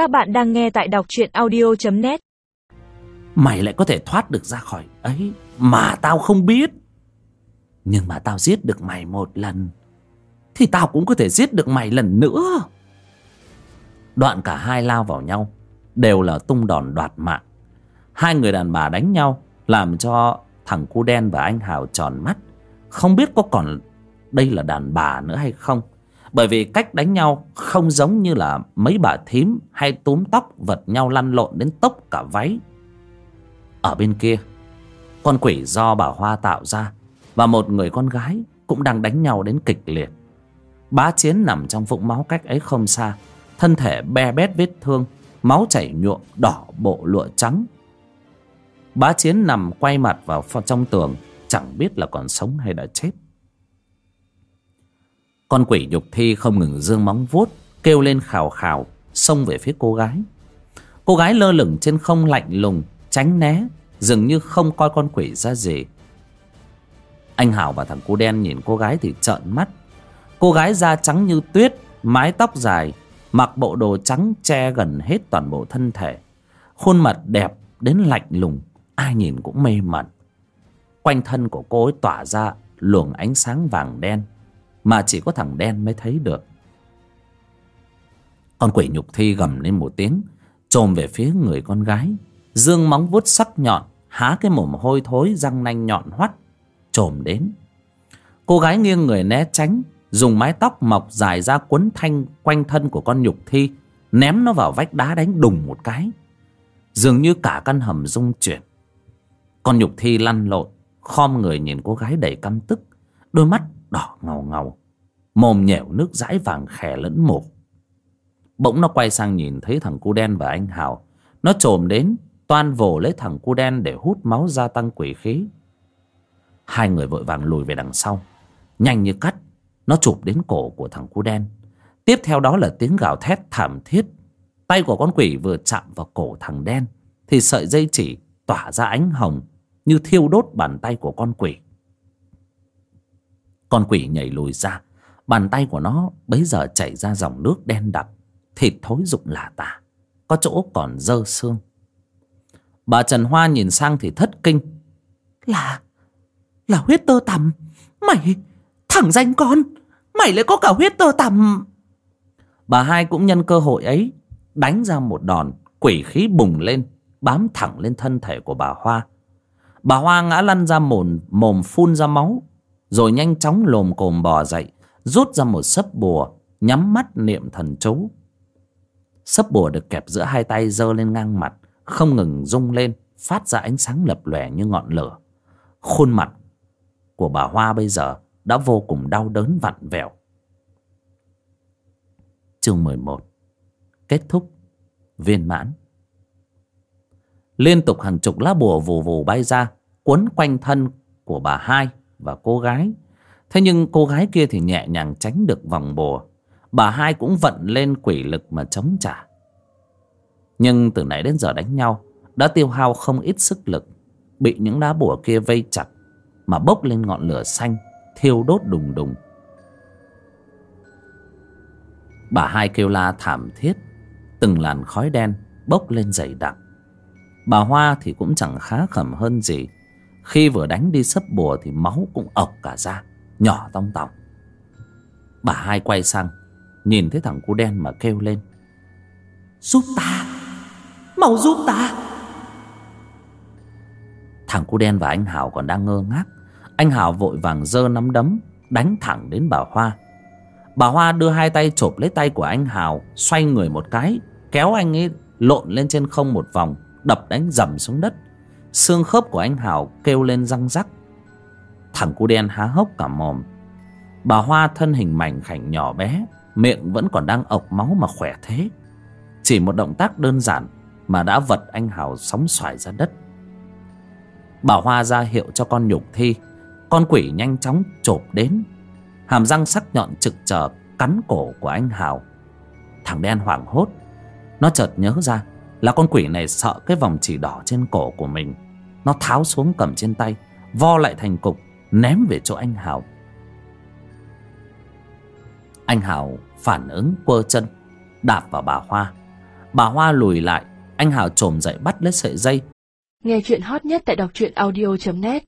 Các bạn đang nghe tại đọc truyện audio.net Mày lại có thể thoát được ra khỏi ấy, Mà tao không biết. Nhưng mà tao giết được mày một lần, Thì tao cũng có thể giết được mày lần nữa. Đoạn cả hai lao vào nhau, Đều là tung đòn đoạt mạng. Hai người đàn bà đánh nhau, Làm cho thằng cu đen và anh Hào tròn mắt. Không biết có còn đây là đàn bà nữa hay không bởi vì cách đánh nhau không giống như là mấy bà thím hay túm tóc vật nhau lăn lộn đến tốc cả váy. Ở bên kia, con quỷ do bà Hoa tạo ra và một người con gái cũng đang đánh nhau đến kịch liệt. Bá Chiến nằm trong vũng máu cách ấy không xa, thân thể be bét vết thương, máu chảy nhuộm đỏ bộ lụa trắng. Bá Chiến nằm quay mặt vào trong tường, chẳng biết là còn sống hay đã chết. Con quỷ nhục thi không ngừng dương móng vuốt, Kêu lên khào khào, Xông về phía cô gái. Cô gái lơ lửng trên không lạnh lùng, Tránh né, Dường như không coi con quỷ ra gì. Anh Hảo và thằng cu đen nhìn cô gái thì trợn mắt. Cô gái da trắng như tuyết, Mái tóc dài, Mặc bộ đồ trắng che gần hết toàn bộ thân thể. Khuôn mặt đẹp đến lạnh lùng, Ai nhìn cũng mê mẩn. Quanh thân của cô ấy tỏa ra luồng ánh sáng vàng đen mà chỉ có thằng đen mới thấy được. Con quỷ nhục thi gầm lên một tiếng chồm về phía người con gái. Dương móng vuốt sắc nhọn, há cái mồm hôi thối, răng nanh nhọn hoắt chồm đến. Cô gái nghiêng người né tránh, dùng mái tóc mọc dài ra quấn thanh quanh thân của con nhục thi, ném nó vào vách đá đánh đùng một cái. Dường như cả căn hầm rung chuyển. Con nhục thi lăn lộn, khom người nhìn cô gái đầy căm tức. Đôi mắt đỏ ngầu ngầu, mồm nhẻo nước dãi vàng khè lẫn mục bỗng nó quay sang nhìn thấy thằng cu đen và anh hào. Nó trồm đến, toan vồ lấy thằng cu đen để hút máu gia tăng quỷ khí. Hai người vội vàng lùi về đằng sau. Nhanh như cắt, nó chụp đến cổ của thằng cu đen. Tiếp theo đó là tiếng gào thét thảm thiết. Tay của con quỷ vừa chạm vào cổ thằng đen, thì sợi dây chỉ tỏa ra ánh hồng như thiêu đốt bàn tay của con quỷ con quỷ nhảy lùi ra. Bàn tay của nó bấy giờ chảy ra dòng nước đen đặc. Thịt thối rụng lả tả. Có chỗ còn dơ xương. Bà Trần Hoa nhìn sang thì thất kinh. Là Là huyết tơ tằm. Mày Thằng danh con. Mày lại có cả huyết tơ tằm. Bà hai cũng nhân cơ hội ấy Đánh ra một đòn Quỷ khí bùng lên Bám thẳng lên thân thể của bà Hoa. Bà Hoa ngã lăn ra mồm, mồm phun ra máu rồi nhanh chóng lồm cồm bò dậy, rút ra một sấp bùa, nhắm mắt niệm thần chú. Sấp bùa được kẹp giữa hai tay giơ lên ngang mặt, không ngừng rung lên, phát ra ánh sáng lập lòe như ngọn lửa. Khuôn mặt của bà hoa bây giờ đã vô cùng đau đớn vặn vẹo. Chương mười một. Kết thúc. Viên mãn. Liên tục hàng chục lá bùa vù vù bay ra quấn quanh thân của bà hai và cô gái. Thế nhưng cô gái kia thì nhẹ nhàng tránh được vòng bùa bà hai cũng vận lên quỷ lực mà chống trả. Nhưng từ nãy đến giờ đánh nhau, đã tiêu hao không ít sức lực, bị những đá bùa kia vây chặt, mà bốc lên ngọn lửa xanh, thiêu đốt đùng đùng. Bà hai kêu la thảm thiết, từng làn khói đen bốc lên dày đặc. Bà hoa thì cũng chẳng khá khẩm hơn gì khi vừa đánh đi sấp bùa thì máu cũng ọc cả ra Nhỏ tong tòng. Bà hai quay sang, Nhìn thấy thằng cu đen mà kêu lên. Giúp ta! Mau giúp ta! Thằng cu đen và anh Hào còn đang ngơ ngác. Anh Hào vội vàng giơ nắm đấm, Đánh thẳng đến bà Hoa. Bà Hoa đưa hai tay chộp lấy tay của anh Hào Xoay người một cái, Kéo anh ấy lộn lên trên không một vòng, Đập đánh dầm xuống đất xương khớp của anh hảo kêu lên răng rắc. Thằng cu đen há hốc cả mồm. Bà hoa thân hình mảnh khảnh nhỏ bé, miệng vẫn còn đang ộc máu mà khỏe thế. Chỉ một động tác đơn giản mà đã vật anh hào sóng xoài ra đất. Bà hoa ra hiệu cho con nhục thi. Con quỷ nhanh chóng chộp đến. Hàm răng sắc nhọn trực chờ cắn cổ của anh hào thằng đen hoảng hốt. Nó chợt nhớ ra là con quỷ này sợ cái vòng chỉ đỏ trên cổ của mình. Nó tháo xuống cầm trên tay, vo lại thành cục, ném về chỗ anh hào. Anh hào phản ứng quơ chân, đạp vào bà hoa. Bà hoa lùi lại, anh hào trồm dậy bắt lấy sợi dây. Nghe chuyện hot nhất tại đọc truyện audio.net